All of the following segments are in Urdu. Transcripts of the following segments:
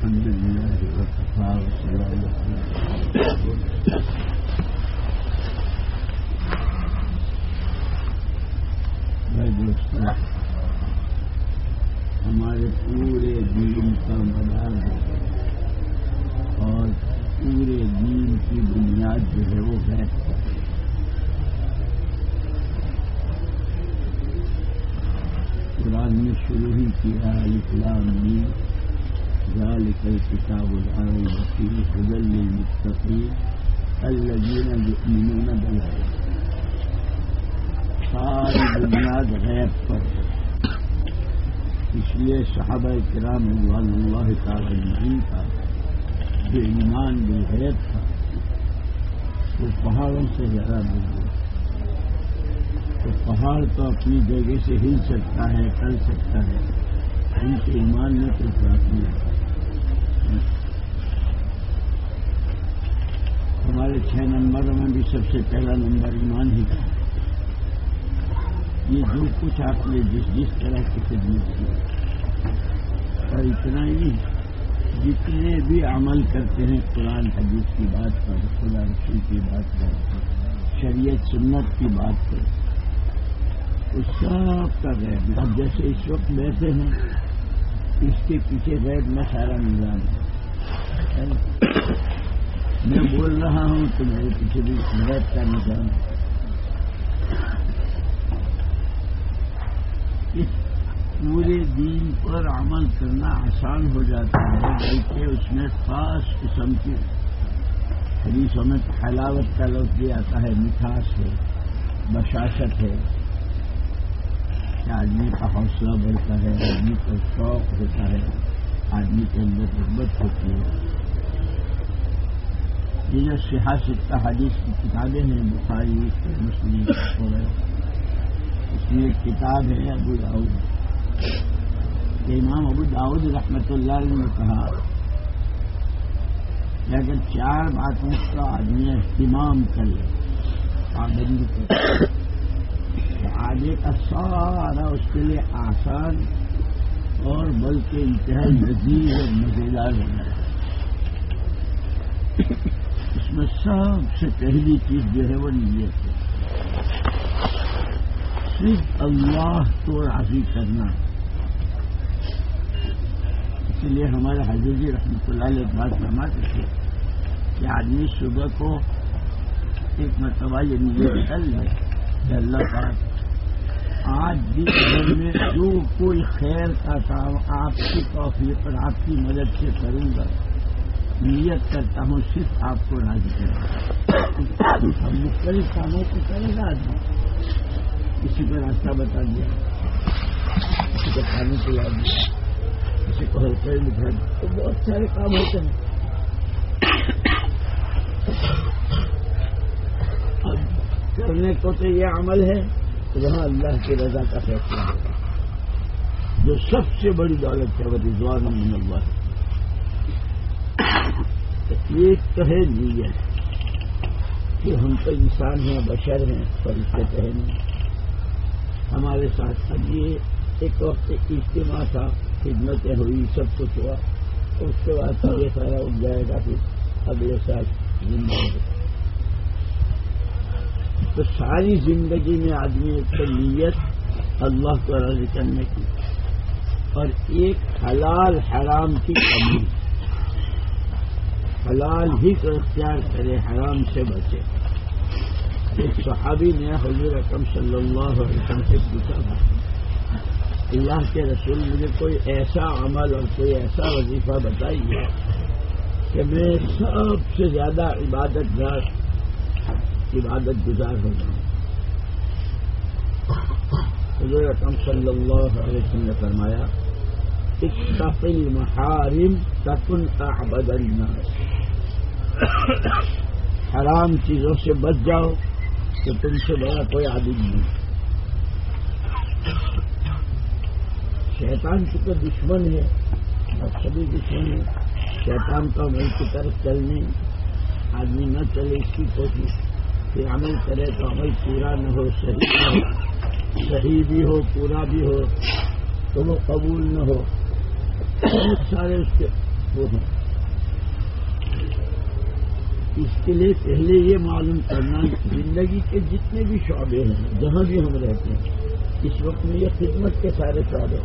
الحمد لله وكفى وسلام دوستوں ہمارے پورے دین کا مدار ہے اور پورے دین کی بنیاد جو ہے وہ ہے قرآن نے شروع ہی کیا اسلام نے ذالک الكتاب العام الرحیم حدل للمتقین الذین یؤمنون بالغیب ساری بنیاد غیب پر اس لیے صحابہ کرام رضوان اللہ تعالی نہیں تھا جو ایمان بالغیب تھا۔ وہ پہاڑوں سے زیادہ مل گیا۔ تو پہاڑ تو اپنی جگہ سے ہل سکتا ہے کر سکتا ہے، ان کے ایمان میں کوئی فرق نہیں ہمارے چھ نمبر میں بھی سب سے پہلا نمبر ایمان ہی تھا۔ یہ جو کچھ آپ نے جس جس طرح کی خدمت کی، اور اتنا ہی جتنے بھی عمل کرتے ہیں، قرآن، حدیث کی بات پر، خدا رسول کی بات پر، شریعت، سنت کی بات پر اس سب کا غیر اب جیسے اس وقت بیٹھے ہیں اس کے پیچھے غیر میں سارا نظام ہے میں بول رہا ہوں تو میرے پیچھے بھی غیر کا نظام۔ اس پورے دین پر عمل کرنا آسان ہو جاتا ہے، بلکہ اس میں خاص قسم کی حدیثوں میں حلاوت کا لفظ بھی آتا ہے، مٹھاس ہے، بشاشت ہے۔ کہ آدمی کا حوصلہ بڑھتا ہے، آدمی کا شوق ہوتا ہے، آدمی کے اندر رغبت ہوتی ہے۔ یہ جو سیاست حدیث کی کتابیں ہیں، بخاری مسلم اس میں ایک کتاب ہے ابو داؤد۔ کہ امام ابو داؤد رحمت اللہ علیہ نے کہا، کہ اگر چار باتوں کا آدمی اہتمام کر لے پابندی کر آگے کا سارا اس کے لیے آسان اور بلکہ انتہائی لذیذ اور مزیدار بنا ہے۔ اس میں سب سے پہلی چیز جو ہے وہ نیت ہے۔ صرف اللہ کو راضی کرنا۔ اسی لیے ہمارے حضرت جی رحمۃ اللہ علیہ بات فرماتے تھے کہ آدمی صبح کو ایک مرتبہ یہ نیت کر لے کہ اللہ پاک آج بھی گھر میں جو کوئی خیر کا کام آپ کی توفیق پر آپ کی مدد سے کروں گا، نیت کرتا ہوں، صرف آپ کو راضی کروں ہم مختلف کاموں کو کرے گا آدمی کسی کو راستہ بتا دیا۔ کسی کو کھانے پلا دیا کسی کو ہلکے لکھا دیا۔ تو بہت سارے کام ہوتے ہیں۔ کرنے کو تو یہ عمل ہے۔ وہاں اللہ کی رضا کا فیصلہ ہوگا جو سب سے بڑی دولت ہے وہ رضوان من اللہ ایک تو ہے نیت کہ ہم تو انسان ہیں، بشر ہیں فرشتے تو ہے نہیں۔ ہمارے ساتھ اب یہ ایک وقت اجتماع تھا، خدمتیں ہوئی، سب کچھ ہوا۔ اس کے بعد یہ سارا اٹھ جائے گا، پھر اگلے سال زندہ ہوگا تو ساری زندگی میں آدمی ایک تو نیت اللہ کو راضی کرنے کی اور ایک حلال حرام کی کمی۔ حلال ہی کو اختیار کرے، حرام سے بچے۔ ایک صحابی نے حضور اکم صلی اللہ علیہ وسلم سے پوچھا تھا، اللہ کے رسول مجھے کوئی ایسا عمل اور کوئی ایسا وظیفہ بتائیے کہ میں سب سے زیادہ عبادت گار عبادت گزار ہو جاؤں حضور اکم صلی اللہ علیہ وسلم نے فرمایا اتقل محارم تکن اعبد الناس۔ حرام چیزوں سے بچ جاؤ کہ تم سے بڑا کوئی عادت نہیں۔ شیطان کی تو دشمن ہے، اور سبھی دشمن ہے شیطان کا عمل کی طرف چلنے، آدمی نہ چلے، اس کی کوشش۔ پھر عمل کرے تو عمل پورا نہ ہو، صحیح نہ ہو، صحیح بھی ہو، پورا بھی ہو، تو وہ قبول نہ ہو۔ بہت سارے اس کے وہ ہیں۔ اس کے لیے پہلے یہ معلوم کرنا زندگی کے جتنے بھی شعبے ہیں، جہاں بھی ہم رہتے ہیں، اس وقت میں یہ خدمت کے سارے شعبے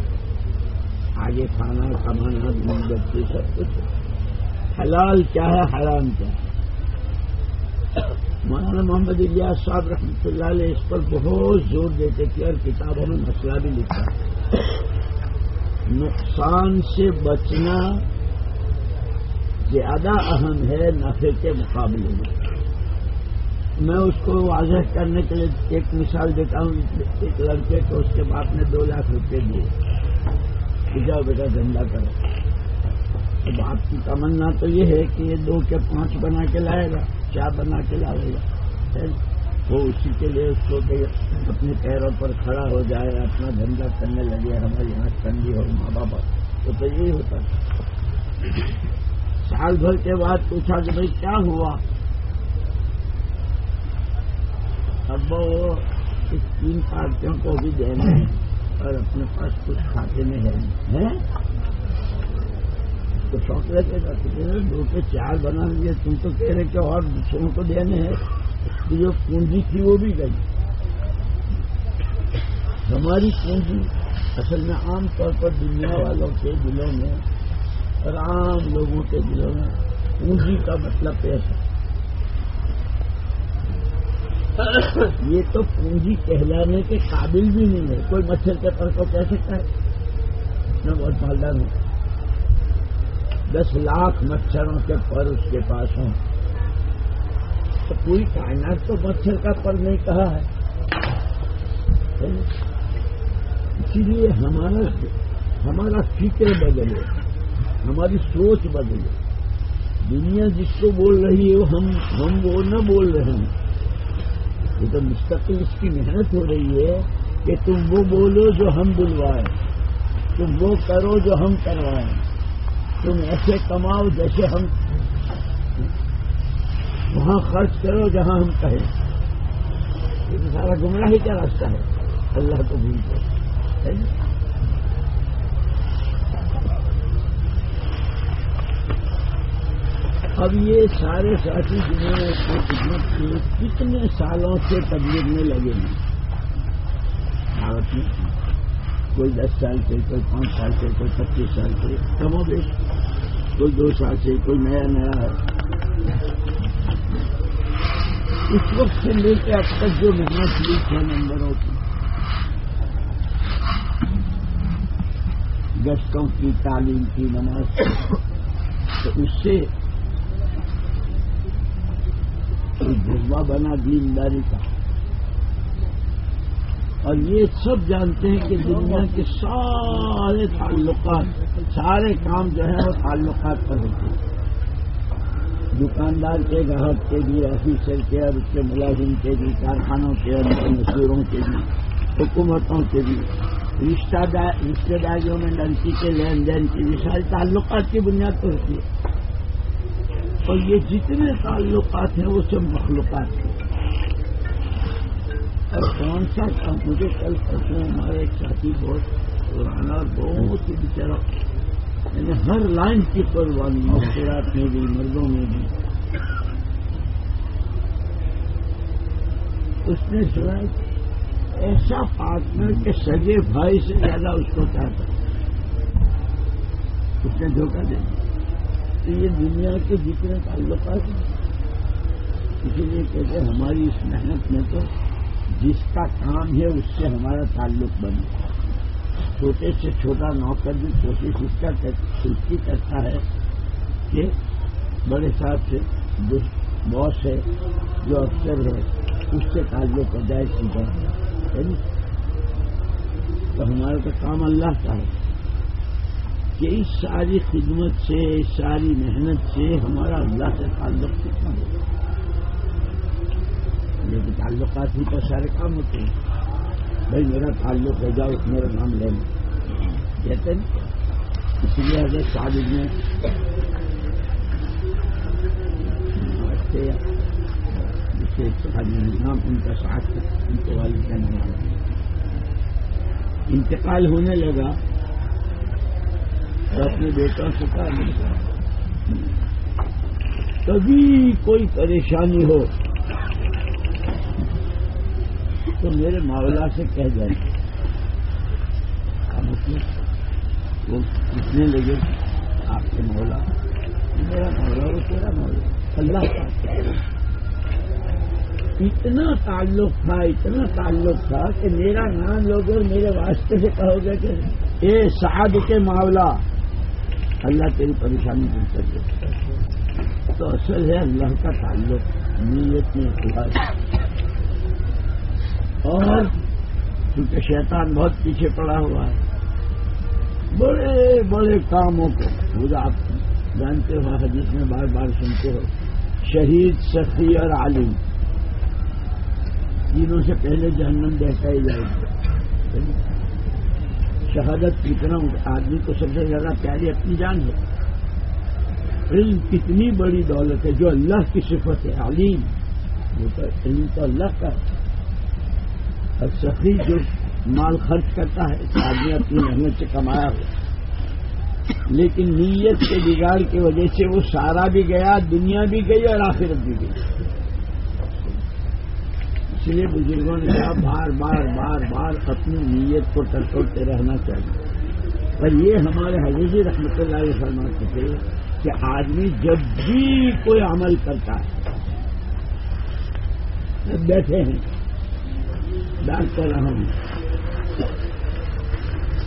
آگے کھانا، کمانا دن بچے سب کچھ۔ حلال کیا ہے، حرام کیا ہے۔ مولانا محمد الیاس صاحب رحمۃ اللہ علیہ اس پر بہت زور دیتے تھے اور کتابوں میں مسئلہ بھی لکھا نقصان سے بچنا زیادہ اہم ہے نفے کے مقابلے میں۔ میں اس کو واضح کرنے کے لیے ایک مثال دیتا ہوں۔ ایک لڑکے کو اس کے باپ نے دو لاکھ روپے دیے۔ جاؤ بیٹا دھندا کرو۔ اب آپ کی تمنا تو یہ ہے کہ یہ دو کے پانچ بنا کے لائے گا۔ چار بنا کے لائے گا؟ وہ اسی کے لیے اس کو کہ اپنے پیروں پر کھڑا ہو جائے، اپنا دھندا کرنے لگے ہمارے یہاں ٹھنڈی ہو، ماں باپ۔ تو تو یہی ہوتا سال بھر کے بعد پوچھا کہ بھائی کیا ہوا؟ اب وہ تین پارٹیوں کو بھی دینا ہے اور اپنے پاس کچھ کھاتے میں ہے تو شوق رہتے گا دو کے چار بنا لیے، تم تو کہہ رہے کہ اور دوسروں کو دینے ہیں۔ تو جو پونجی تھی، وہ بھی گئی۔ ہماری پونجی اصل میں عام طور پر دنیا والوں کے دلوں میں اور عام لوگوں کے دلوں میں پونجی کا مطلب پیسہ یہ تو پونجی کہلانے کے قابل بھی نہیں ہے۔ کوئی مچھر کے پر کو کہہ سکتا ہے؟ میں بہت مالدار ہوں دس لاکھ مچھروں کے پر اس کے پاس ہوں۔ تو پوری کائنات تو مچھر کا پر نہیں کہا ہے۔ اسی لیے ہمارا ہمارا فکر بدلے، ہماری سوچ بدلے۔ دنیا جس کو بول رہی ہے، وہ ہم ہم وہ نہ بول رہے ہیں۔ یہ تو مستقل اس کی محنت ہو رہی ہے کہ تم وہ بولو جو ہم بلوائیں۔ تم وہ کرو جو ہم کروائیں۔ تم ایسے کماؤ جیسے ہم وہاں خرچ کرو جہاں ہم کہیں۔ یہ سارا گمراہی کا راستہ ہے۔ اللہ کو بھول کر جی؟ اب یہ سارے ساتھی جنہوں نے خدمت کی، کتنے سالوں سے تبلیغ میں لگے ہیں؟ بھارت میں کوئی دس سال سے، کوئی پانچ سال سے، کوئی پچیس سال سے۔ کم و بیش کوئی دو سال سے، کوئی نیا نیا۔ ہے اس وقت سے لے کے اب تک جو محنت لی چھ نمبروں کی گشتوں کی تعلیم کی نماز۔ تو اس سے جذبہ بنا دینداری کا۔ اور یہ سب جانتے ہیں کہ دنیا کے سارے تعلقات، سارے کام جو ہیں وہ تعلقات پر ہوتے ہیں۔ دکاندار کے گاہک کے بھی، آفیسر کے اور اس کے ملازم کے بھی، کارخانوں کے اور ان کے مزدوروں کے بھی، حکومتوں کے بھی۔ رشتہ رشتے داریوں میں لڑکی کے لین دین کی بھی ساری تعلقات کی بنیاد پر ہوتی ہے۔ اور یہ جتنے تعلقات ہیں وہ سب مخلوقات ہیں۔ اور کون سا کام مجھے کل پرسوں ہمارا ایک ساتھی بہت پرانا بہت ہی بچارا یعنی ہر لائن کی قربانی مختلف میں بھی، مردوں میں بھی۔ اس نے سنا، ایسا پارٹنر کے سگے بھائی سے زیادہ اس کو چاہتا اس نے دھوکہ دے تو یہ دنیا کے جتنے تعلقات ہیں، اسی لیے کہتے ہماری اس محنت میں تو جس کا کام ہے اس سے ہمارا تعلق بنے۔ چھوٹے سے چھوٹا نوکر بھی کوشش اس کا اس کی کرتا ہے کہ بڑے صاحب سے جو باس ہے جو افسر ہے، اس سے تعلق ہو جائے سیدھا یعنی تو ہمارا تو کام اللہ کا ہے کہ اس ساری خدمت سے، اس ساری محنت سے ہمارا اللہ سے تعلق کتنا ہوگا لكن تعلقات هي تشارك أمتين بين هنا تعلق وجاوك مرة نعم لهم يتن بسيلي هذا سعد ابن مؤسسية بسيلي سعد ابن نعم أنت سعدت. أنت والد انتقال هنا لگا اور اپنے بیٹا سے کہا کبھی کوئی پریشانی ہو تو میرے مولا سے کہہ جائیں۔ وہ کتنے لگے آپ کے مولا، میرا مولا وہ تیرا مولا۔ اللہ کا اتنا تعلق تھا، اتنا تعلق تھا کہ میرا نام لوگ میرے واسطے سے کہو گے کہ اے سعد کے معاملہ اللہ تیری پریشانی دور کر دے۔ تو اصل ہے اللہ کا تعلق، نیت میں اخلاص اور کیونکہ شیطان بہت پیچھے پڑا ہوا ہے۔ بڑے بڑے کاموں کو خود آپ جانتے ہو، حدیث میں بار بار سنتے ہو۔ شہید، سخی اور عالم۔ تینوں سے پہلے جہنم دیکھا ہی جائے گا۔ شہادت کتنا آدمی کو سب سے زیادہ پیاری اپنی جان ہے۔ علم کتنی بڑی دولت ہے، جو اللہ کی صفت ہے، عالم۔ وہ تو علم تو اللہ کا ہے۔ اور سخی جو مال خرچ کرتا ہے آدمی اپنی محنت سے کمایا ہو لیکن نیت کے بگاڑ کی وجہ سے وہ سارا بھی گیا، دنیا بھی گئی اور آخرت بھی گئی۔ اس لیے بزرگوں نے کہا، بار بار بار بار اپنی نیت کو ٹٹوڑتے رہنا چاہیے۔ پر یہ ہمارے حضرت رحمت اللہ علیہ فرماتے تھے کہ آدمی جب بھی کوئی عمل کرتا ہے بیٹھے ہیں۔ ڈاکٹر رہا ہوں۔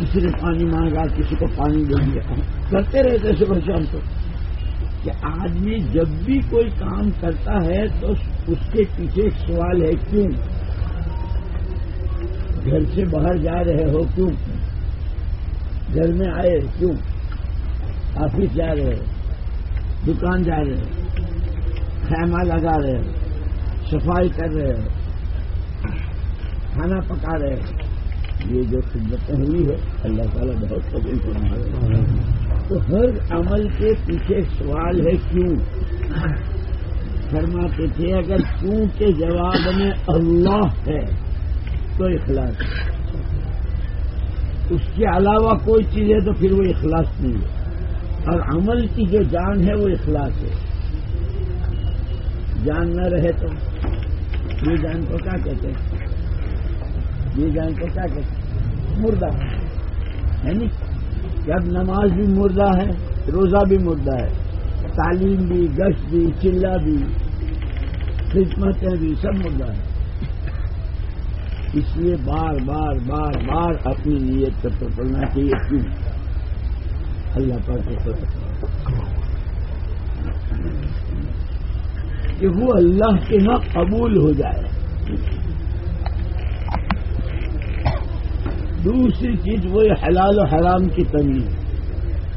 کسی نے پانی مانگا، کسی کو پانی دے دیا۔ کرتے رہتے صبح شام کو۔ کہ آدمی جب بھی کوئی کام کرتا ہے تو اس کے پیچھے ایک سوال ہے، کیوں؟ گھر سے باہر جا رہے ہو، کیوں؟ گھر میں آئے، کیوں؟ آفس جا رہے ہو، دکان جا رہے ہو، خیمہ لگا رہے ہو، صفائی کر رہے ہو۔ کھانا پکا رہے ہیں۔ یہ جو خدمتیں ہوئی ہے اللہ تعالیٰ بہت قبول کرنا ہے تو ہر عمل کے پیچھے سوال ہے کیوں؟ فرماتے تھے، اگر کیوں کے جواب میں اللہ ہے، تو اخلاص اس کے علاوہ کوئی چیز ہے تو پھر وہ اخلاص نہیں ہے۔ اور عمل کی جو جان ہے، وہ اخلاص ہے۔ جان نہ رہے تو، یہ جان کو کیا کہتے ہیں؟ یہ جائیں تو کیا کہتے مردہ ہے۔ نا جب نماز بھی مردہ ہے، روزہ بھی مردہ ہے، تعلیم بھی، گشت بھی چلا بھی، خدمتیں بھی سب مردہ ہے اس لیے بار بار بار بار اپنی نیت پر پڑنا چاہیے۔ کیوں اللہ پاک کہ وہ اللہ کے ہاں قبول ہو جائے۔ دوسری چیز وہی حلال و حرام کی تمیز۔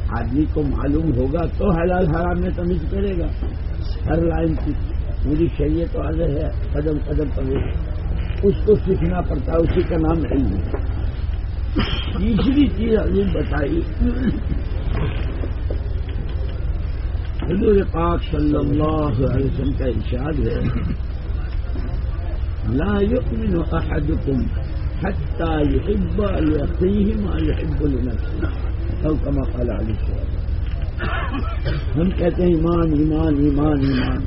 آدمی کو معلوم ہوگا تو حلال حرام میں تمیز کرے گا۔ ہر لائن کی پوری شریعت واضح ہے، قدم قدم پر اس کو سیکھنا پڑتا ہے اسی کا نام علم ہے۔ تیسری چیز عظیم بتائی۔ حضور پاک صلی اللہ علیہ وسلم کا ارشاد ہے۔ لا يؤمن احدكم حتى يحب لأخيه ما يحب لنفسه، أو كما قال عليه السلام ہم کہتے ہیں ایمان ایمان ایمان ایمان۔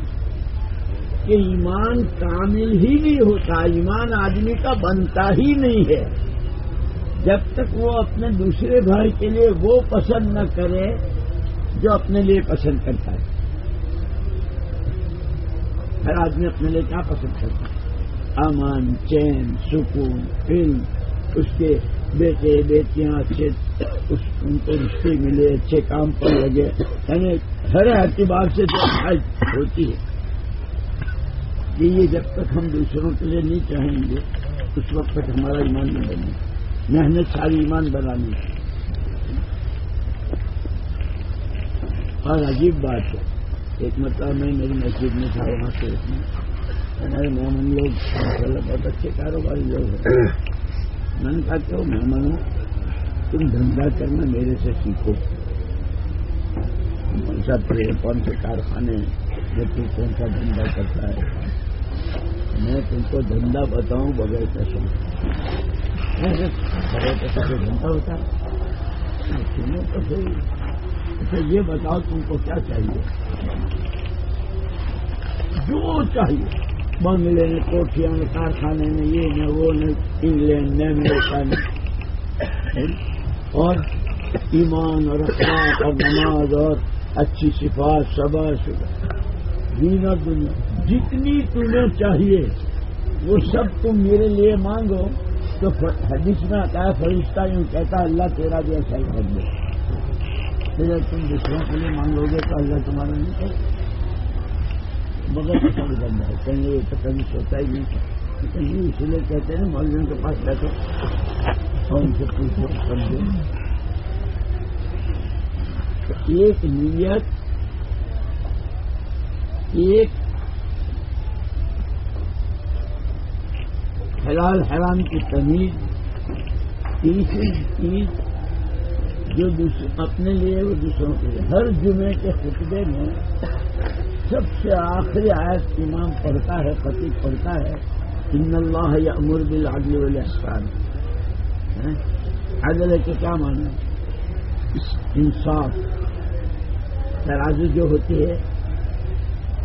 کہ ایمان کامل ہی نہیں ہوتا، ایمان آدمی کا بنتا ہی نہیں ہے۔ جب تک وہ اپنے دوسرے بھائی کے لیے وہ پسند نہ کرے، جو اپنے لیے پسند کرتا ہے۔ ہر آدمی اپنے لیے کیا پسند کرتا ہے؟ امن چین، سکون، علم، اس کے بیٹے، بیٹیاں، اچھے ان کو رشتے ملے، اچھے کام پر لگے۔ یعنی ہر اعتبار سے جو ہوتی ہے۔ کہ یہ جب تک ہم دوسروں کے لیے نہیں چاہیں گے، اس وقت تک ہمارا ایمان نہیں بنے۔ محنت ساری ایمان بنانی اور عجیب بات ہے۔ ایک مطلب میں میری مسجد میں تھا، وہاں سے ہمارے مہمان لوگ بہت اچھے کاروباری لوگ ہیں۔ میں نے کہا کہ مہمانوں تم دھندا کرنا میرے سے سیکھو۔ کون سا کون سے کارخانے جو تو کون سا دھندا کرتا ہے؟ میں تم کو دھندا بتاؤں بغیر پیسوں۔ بغیر پیسہ کا دھندا ہوتا ہے۔ تو اچھا یہ بتاؤ تم کو کیا چاہیے؟ جو چاہیے۔ بنگلے میں کوٹھیاں میں کارخانے میں یہ نہ وہ نہ انگلینڈ نہ امریکہ میں اور ایمان اور اخلاق اور نماز اور اچھی صفات سبا شبہ۔ دینا دنیا جتنی تمہیں چاہیے، وہ سب تم میرے لیے مانگو۔ تو حدیث میں آتا ہے، فرشتہ یوں کہتا اللہ تیرا بھی ایسا ہی کر دے پھر تم دوسروں کے لیے مانگو گے تو اللہ تمہارا نہیں کرے۔ مگر پسند کرنا ہے، کہیں یہ تو کبھی ہی نہیں کہیں اسی لیے کہتے ہیں مولویوں کے پاس بیٹھو۔ اور ان سے پوچھو سمجھو۔ ایک نیت، ایک حلال حرام کی تمیز، تیسری چیز جو اپنے لیے وہ دوسروں کے لیے۔ ہر جمعے کے خطبے میں سب سے آخری آیت امام پڑھتا ہے پتی پڑھتا ہے، ان اللہ یا امر بل عدل والاحسان عدل کے کیا مانا انصاف۔ ترازو جو ہوتی ہے،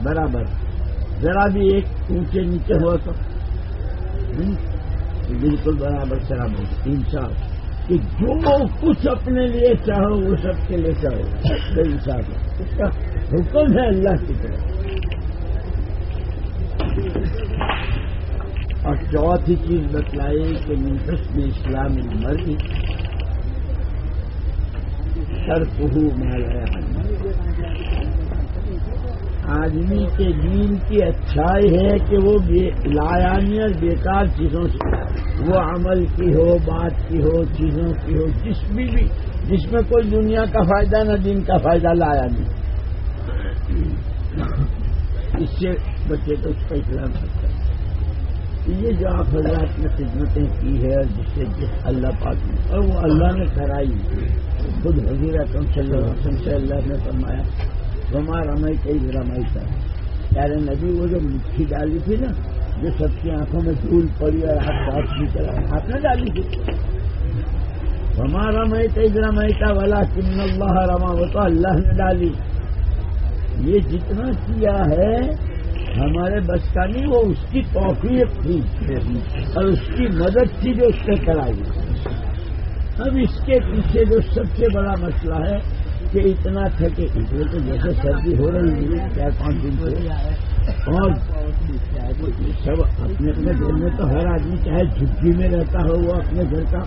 برابر۔ ذرا بھی ایک اونچے نیچے ہوا تو بالکل برابر شراب انصاف۔ کہ جو کچھ اپنے لیے چاہو، وہ سب کے لیے چاہو۔ بے انصاف۔ اس کا حکم ہے اللہ کی طرف۔ اور چوتھی چیز بتلائی کہ منتس میں اسلام مرضی سر پہو آدمی کے دین کی اچھائی ہے کہ وہ لایانی اور بیکار چیزوں سے وہ عمل کی ہو، بات کی ہو، چیزوں کی ہو، جس بھی بھی، جس میں کوئی دنیا کا فائدہ نہ دین کا فائدہ لایا نہیں اس سے بچے تو اس کا اسلام سکتا ہے۔ یہ جو آپ حضرات نے خدمتیں کی ہے اور جس سے جس اللہ پاک نے اور وہ اللہ نے کرائی۔ خود حضیر اکرم صلی اللہ علیہ وسلم سے اللہ نے فرمایا ہمارا رمائی کئی رمائی یعنی تھا پیارے نبی، وہ جو مٹھی ڈالی تھی نا، جو سب کی آنکھوں میں دھول پڑی اور آپ بات بھی چلا آپ نے ڈالی تھی۔ ہمارا میں کئی رمائی تھا والا کن اللہ رما وہ تو اللہ نے ڈالی۔ یہ جتنا کیا ہے ہمارے بس کا نہیں وہ اس کی توفیق تھی اور اس کی مدد تھی جو اس نے کرائی۔ اب اس کے پیچھے جو سب سے بڑا مسئلہ ہے کہ اتنا تھا کہ اتنے تو جیسے سردی ہو رہی ہے چار پانچ دن سے اور سب اپنے اپنے گھر میں تو ہر آدمی چاہے جھگی میں رہتا ہو، وہ اپنے گھر کا۔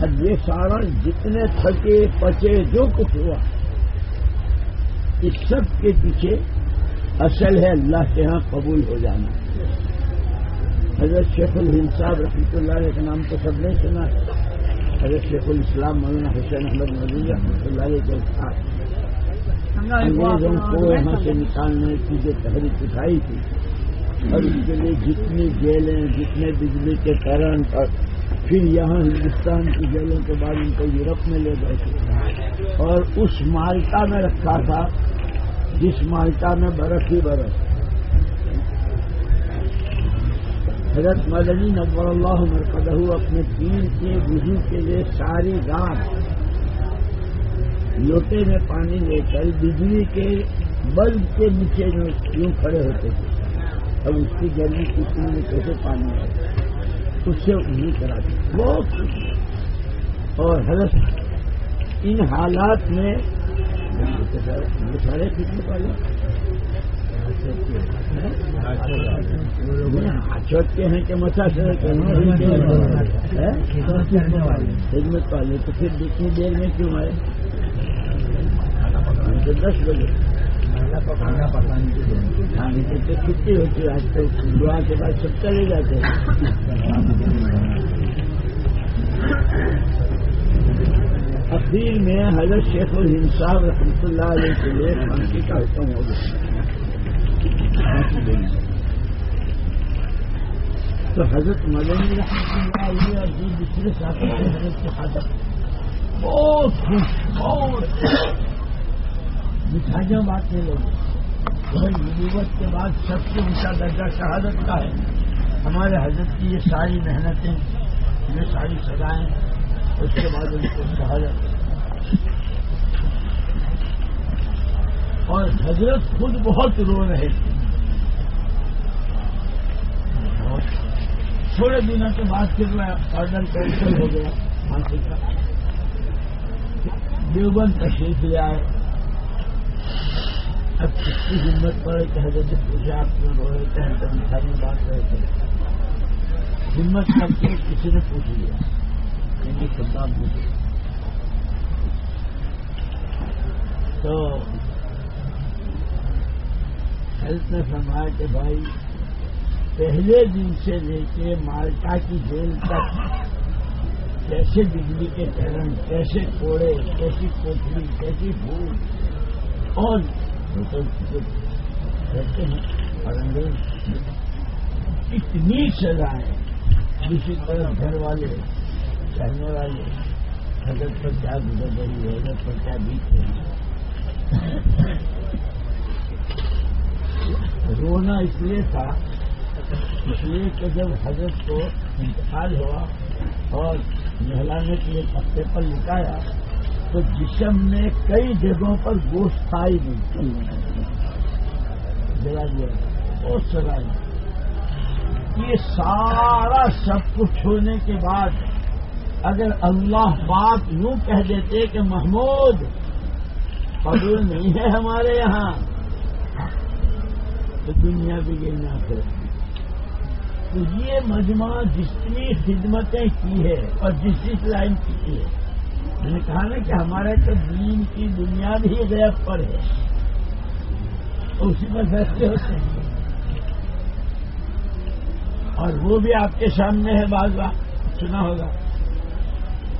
اب یہ سارا جتنے تھکے، پچے، جو کچھ ہوا اس سب کے پیچھے اصل ہے اللہ کے ہاں قبول ہو جانا۔ حضرت شیخ الہند صاحب رحمۃ اللہ علیہ کا نام تو سب نے سنا۔ حضرت شیخ الاسلام مولانا حسین احمد مدی رحمۃ اللہ علیہ کے ساتھ۔ انگریزوں کو یہاں سے نکالنے کی جو تحریک اٹھائی تھی، اور اس کے لیے جتنی جیلیں، جتنے بجلی کے کرنٹ اور پھر یہاں ہندوستان کی جیلوں کے بعد ان کو یورپ میں لے گئے تھے۔ اور اس مالٹا میں رکھا تھا، جس مالٹا میں برف ہی برف۔ حضرت مدنی نبر اللہ مرکز اپنے دین کے وضو کے لیے ساری رات لوٹے میں پانی لے کر بجلی کے بلب کے نیچے جو یوں کھڑے ہوتے تھے، اب اس کی گرمی کسی میں کیسے پانی آئے اس سے انہیں کرا دی بہت خوشی۔ اور حضرت ان حالات میں سارے خدمت والے چوٹ کے ہیں کہ مسا سے خدمت والے تو پھر جتنی دیر میں کیوں آئے؟ دس بجے۔ کھانا پکانے کی تو چھٹی ہوتی ہے آج تو دعا کے بعد سب چلے جاتے ہیں اخیر میں حضرت شیخ الہند صاحب رحمۃ اللہ علیہ کے لیے پھانسی کا حکم ہو گیا تو حضرت مدنی رحمۃ اللہ علیہ اور دوسرے ساتھی حضرت کے خاطر بہت خوش، بہت مٹھائیاں بانٹنے لوگ۔ نبوت کے بعد سب سے اونچا درجہ شہادت کا ہے۔ ہمارے حضرت کی یہ ساری محنتیں، یہ ساری سزائیں، اس کے بعد ان کو شہادت۔ اور حضرت خود بہت رو رہے تھے۔ تھوڑے دنوں کے بعد پھر میں آرڈر کینسل ہو گیا۔ پھانسی کا۔ دیوبند تشریف لے آئے۔ اب کس کی ہمت پڑے کہ حضرت پوچھے آپ کیوں رو رہے تھے ہم تو میں بات رہے تھے۔ ہمت کر کے کسی نے پوچھ لیا ان کی پوچھے تو ہیلتھ نے فرمایا کہ بھائی، پہلے دن سے لے کے مالٹا کی جیل تک کیسے بجلی کے چرن کیسے کوڑے، کیسی کوٹری کیسی پھول اور رہتے ہیں اور انگریز اتنی سزائیں دوسری طرف گھر والے چاہنے والے، حضرت پر کیا گزر رہی ہے، حضرت پر کیا بیت رہی ہے؟ رونا اس لیے تھا، اس لیے کہ جب حضرت کو انتقال ہوا اور نہلانے کے لیے پتے پر لٹایا تو جسم نے کئی جگہوں پر گوشت کھائی نہیں جلا دیا بہت یہ سارا سب کچھ چھوڑنے کے بعد اگر اللہ بات یوں کہہ دیتے کہ محمود، قبول نہیں ہے ہمارے یہاں، تو دنیا بھی گرنا پھر تو یہ مجموعہ جتنی خدمتیں کی ہے اور جس جس لائن کی ہے۔ میں نے کہا نا کہ ہمارے تو دین کی بنیاد ہی غیب پر ہے، اسی پر فیصلے ہوتے ہیں۔ اور وہ بھی آپ کے سامنے ہے، بعض بات سنا ہوگا۔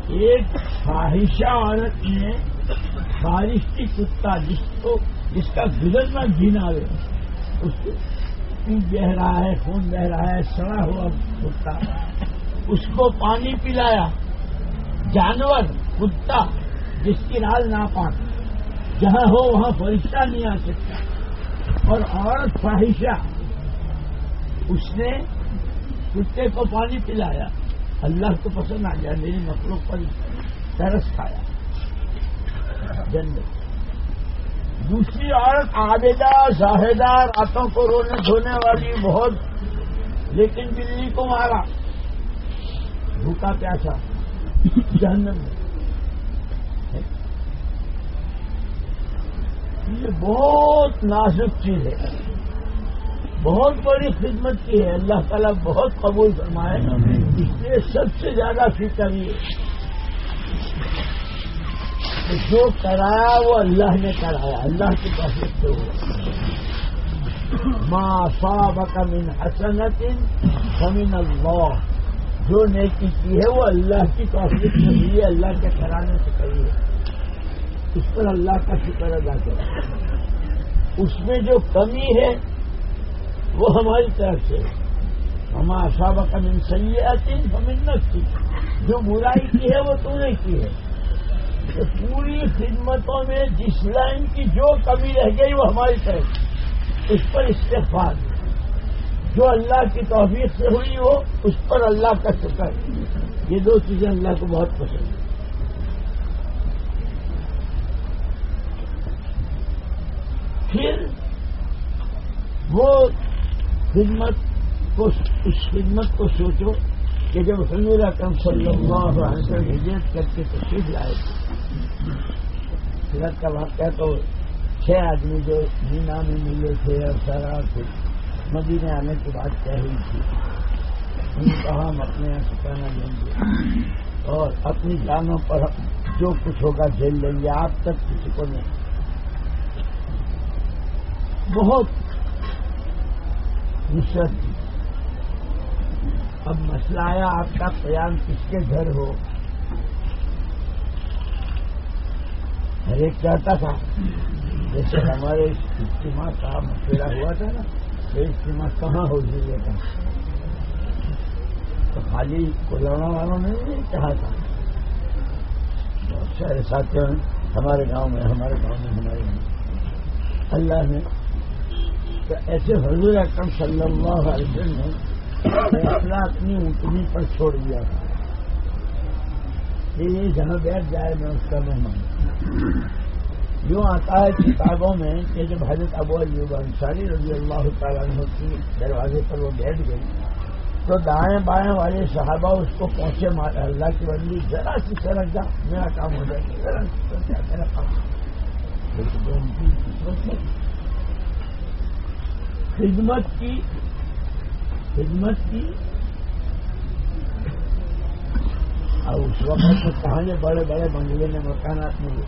ایک خواہشہ عورت نے بارش کی کتا، جس کو، جس کا گزرنا گھن آئے اس کو بہ رہا ہے، خون بہ رہا ہے، سڑا ہوا کتا، اس کو پانی پلایا۔ جانور کتا جس کی رال نہ پاک جہاں ہو وہاں فرشتہ نہیں آ سکتا۔ اور عورت فاہشہ اس نے کتے کو پانی پلایا۔ اللہ کو پسند آ گیا، میری مکڑوں پر ترس کھایا۔ جنت۔ دوسری عورت عابدہ، زاہدہ، راتوں کو رونے دھونے والی، بہت۔ لیکن بلی کو مارا۔ بھوکا پیاسا۔ جہنم یہ بہت نازک چیز ہے۔ بہت بڑی خدمت کی ہے۔ اللہ تعالیٰ بہت قبول فرمائے۔ اس لیے سب سے زیادہ فکر یہ جو کرایا وہ اللہ نے کرایا۔ اللہ کی توفیق سے ہوا۔ ماں صاب کا من حسنت فمن اللہ۔ جو نیکی کی ہے وہ اللہ کی توفیق سے ہوئی ہے۔ اللہ کے کرانے سے کری ہے۔ اس پر اللہ کا شکر ادا کرا اس میں جو کمی ہے، وہ ہماری طرف سے ہما صاب کا من سید فمن نفسی جو برائی کی ہے، وہ تو نے کی ہے۔ پوری خدمتوں میں جس لائن کی جو کمی رہ گئی، وہ ہماری طرف اس پر استفاد جو اللہ کی توفیق سے ہوئی ہو اس پر اللہ کا شکر۔ یہ دو چیزیں اللہ کو بہت پسند ہیں۔ پھر وہ خدمت کو اس خدمت کو سوچو کہ جب حضور اکرم صلی اللہ علیہ وسلم ہجرت کر کے تشریف لائے تھے سیرت کا واقعہ تو چھ آدمی جو مینا میں ملے تھے اور سارا تھے مدینے آنے کی بات کہہ رہی تھی ان کہا، ہم اپنے یہاں ٹھکانا دیں گے۔ اور اپنی جانوں پر جو کچھ ہوگا جھیل لیں گے۔ آپ تک کسی کو نہیں۔ بہت نصرت تھی۔ اب مسئلہ آیا آپ کا قیام کس کے گھر ہو؟ ہر ایک چاہتا تھا۔ جیسے ہمارے اجتماع کا مشورہ ہوا تھا نا یہ اجتماع کہاں ہو جائے تھا تو خالی کورونا والوں نے نہیں کہا تھا۔ بہت سارے ساتھیوں ہمارے گاؤں میں، ہمارے گاؤں میں، ہمارے گاؤں اللہ نے تو ایسے حضور اکرم صلی اللہ علیہ وسلم نے فیصلہ اپنی اونٹنی پر چھوڑ دیا تھا۔ کہ یہ جہاں بیٹھ جائے میں اس کا مہمان۔ یوں آتا ہے کتابوں میں کہ جب حضرت ابو ایوب انصاری رضی اللہ تعالیٰ عنہ کی دروازے پر وہ بیٹھ گئی، تو دائیں بائیں والے صحابہ اس کو پہنچے مارا اللہ کی بندی ذرا سی سرک جا، میرا کام ہو جائے گا، ذرا سی میرا کام خدمت کی خدمت کی اور اس وقت تو کہاں بڑے بڑے بنگلے میں مکانات میں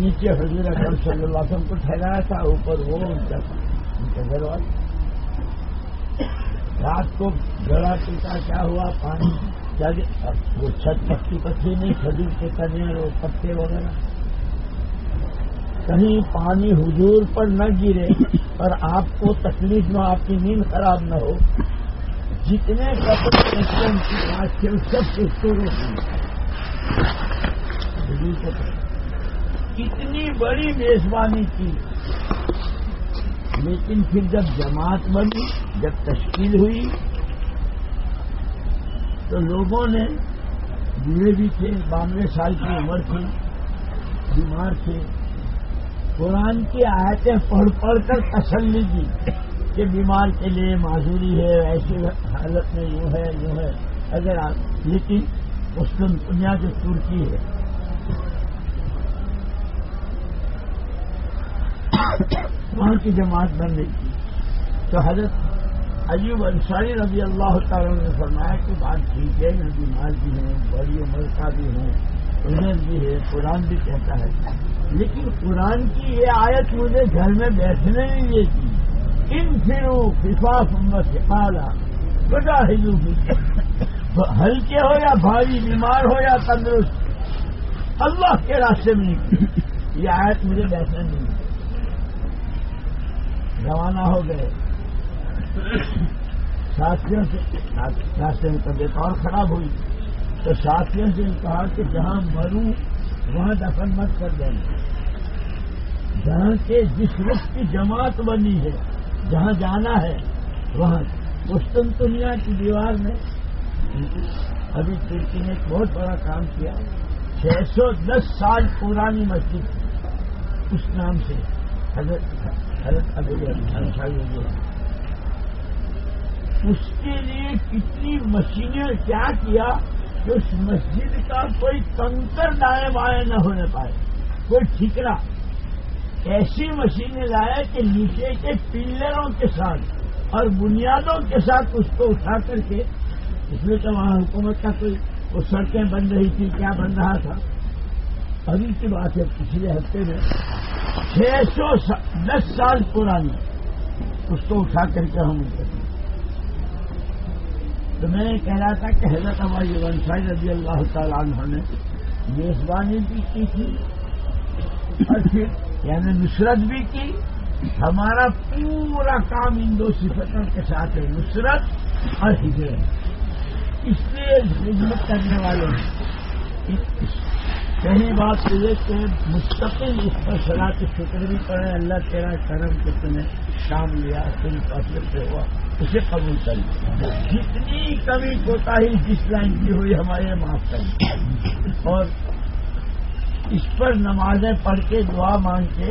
نیچے حضور اکرم صلی اللہ علیہ وسلم کو ٹھہرایا تھا، اوپر وہ ان کا گھر والے رات کو گڑا ٹوٹا کیا ہوا، پانی کیا وہ چھت پکی پکی نہیں، کھجور کے تنے اور پتے وغیرہ۔ کہیں پانی حضور پر نہ گرے۔ اور آپ کو تکلیف نہ آپ کی نیند خراب نہ ہو، جتنے کپڑے ان کی بات تھے سب سے کتنی بڑی میزبانی کی۔ لیکن پھر جب جماعت بنی، جب تشکیل ہوئی، تو لوگوں نے بوڑھے بھی تھے، بانوے سال کی عمر تھی، بیمار تھے قرآن کی آیتیں پڑھ پڑھ کر تسلی دی کہ بیمار کے لیے معذوری ہے، ایسی حالت میں یوں ہے یوں ہے۔ اگر آپ، لیکن اس دنیا جو ترکی ہے۔ وہاں کی جماعت بن رہی تھی۔ تو حضرت ایوب انصاری رضی اللہ تعالیٰ نے فرمایا کہ بات ٹھیک ہے میں بیمار بھی ہوں بڑی عمر کا بھی ہوں انہیں بھی ہے، قرآن بھی کہتا ہے۔ لیکن قرآن کی یہ آیت مجھے گھر میں بیٹھنے نہیں دیتی ان پھرو ففاف امت پالا بڑا ہلو ہلکے ہو یا بھاری، بیمار ہو یا تندرست۔ اللہ کے راستے میں یہ آیت مجھے بیٹھنے نہیں دیتی روانہ ہو گئے۔ ساتھیوں سے راستے میں طبیعت اور خراب ہوئی۔ تو ساتھیوں سے کہا کہ جہاں مروں، وہاں دفن مت کر دیں جہاں کے جس وقت کی جماعت بنی ہے، جہاں جانا ہے، وہاں۔ پشتن دنیا کی دیوار میں۔ ابھی ترکی نے ایک بہت بڑا کام کیا۔ چھ سو دس سال پرانی مسجد۔ اس نام سے۔ حضرت اس کے لیے کتنی مشینیں کیا کیا؟ اس مسجد کا کوئی کنکر دائیں بائیں نہ ہونے پائے۔ کوئی ٹھیکرا۔ ایسی مشینیں لائے کہ نیچے کے پلروں کے ساتھ اور بنیادوں کے ساتھ اس کو اٹھا کر کے اس میں تو وہاں حکومت کا کوئی وہ سڑکیں بن رہی تھی کیا بن رہا تھا؟ ابھی کی بات ہے، پچھلے ہفتے میں چھ سو دس سال پرانی اس کو اٹھا کر کے ہم تو میں نے کہہ رہا تھا کہ حضرت ہماری ونسائی رضی اللہ تعالیٰ عنہ نے میزبانی بھی کی تھی اور پھر یعنی نصرت بھی کی۔ ہمارا پورا کام ان دو صفتوں کے ساتھ ہے، نصرت اور ہجرت۔ اس لیے خدمت کرنے والے ہیں۔ پہلی بات تو یہ کہ مستقل اس پر سلا کے شکر بھی کرے اللہ تیرا کرم کے تمہیں کام لیا تم فصل سے ہوا۔ اسے قبول کر لیا جتنی کمی کوتا ہی جس لائن کی ہوئی ہمارے معاف کر اور اس پر نمازیں پڑھ کے دعا مانگ کے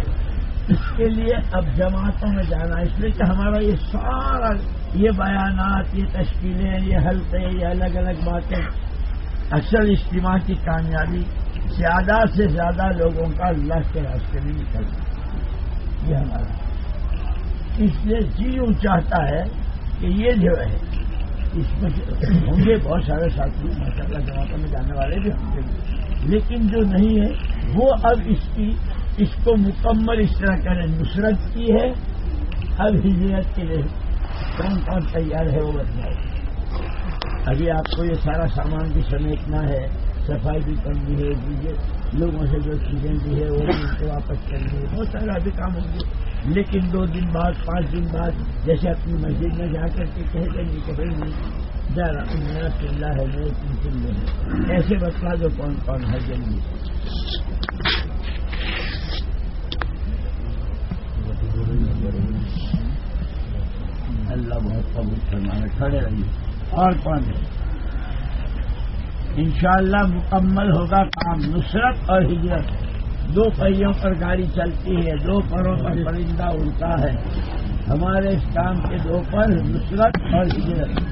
اس کے لیے اب جماعتوں میں جانا اس لیے کہ ہمارا یہ سارا یہ بیانات، یہ تشکیلیں، یہ حلقے، یہ الگ الگ باتیں اصل اجتماع کی کامیابی زیادہ سے زیادہ لوگوں کا اللہ کے راستے میں نکلنا یہ ہمارا۔ اس لیے جی یوں چاہتا ہے کہ یہ جو ہے، اس میں ہوں گے بہت سارے ساتھی، ماشاء اللہ جماعتوں میں جانے والے بھی ہوں گے۔ لیکن جو نہیں ہے، وہ اب اس کی، اس کو مکمل اس طرح کریں، نصرت کی ہے، اب ہجرت کے لیے کون کون تیار ہے وہ بتائے ابھی آپ کو یہ سارا سامان بھی سمیٹنا ہے، صفائی بھی کرنی ہے لوگوں سے جو چیزیں بھی ہے وہ بھی ان واپس کرنی ہے۔ بہت سارا بھی کام ہوں گے۔ لیکن دو دن بعد، پانچ دن بعد جیسے اپنی مسجد میں جا کر کے کہہ دیں گے کہ بھائی نہیں ذرا میرا چلہ ہے میرے تین چلے ایسے بتلا جو کون کون ہے جلدی اللہ بہت قبول فرمانا کھڑے رہیے۔ اور کون ہے؟ انشاءاللہ مکمل ہوگا کام، نصرت اور ہجرت۔ دو پہیوں پر گاڑی چلتی ہے، دو پروں پر پرندہ اڑتا ہے۔ ہمارے اس کام کے دو پر نصرت اور ہجرت۔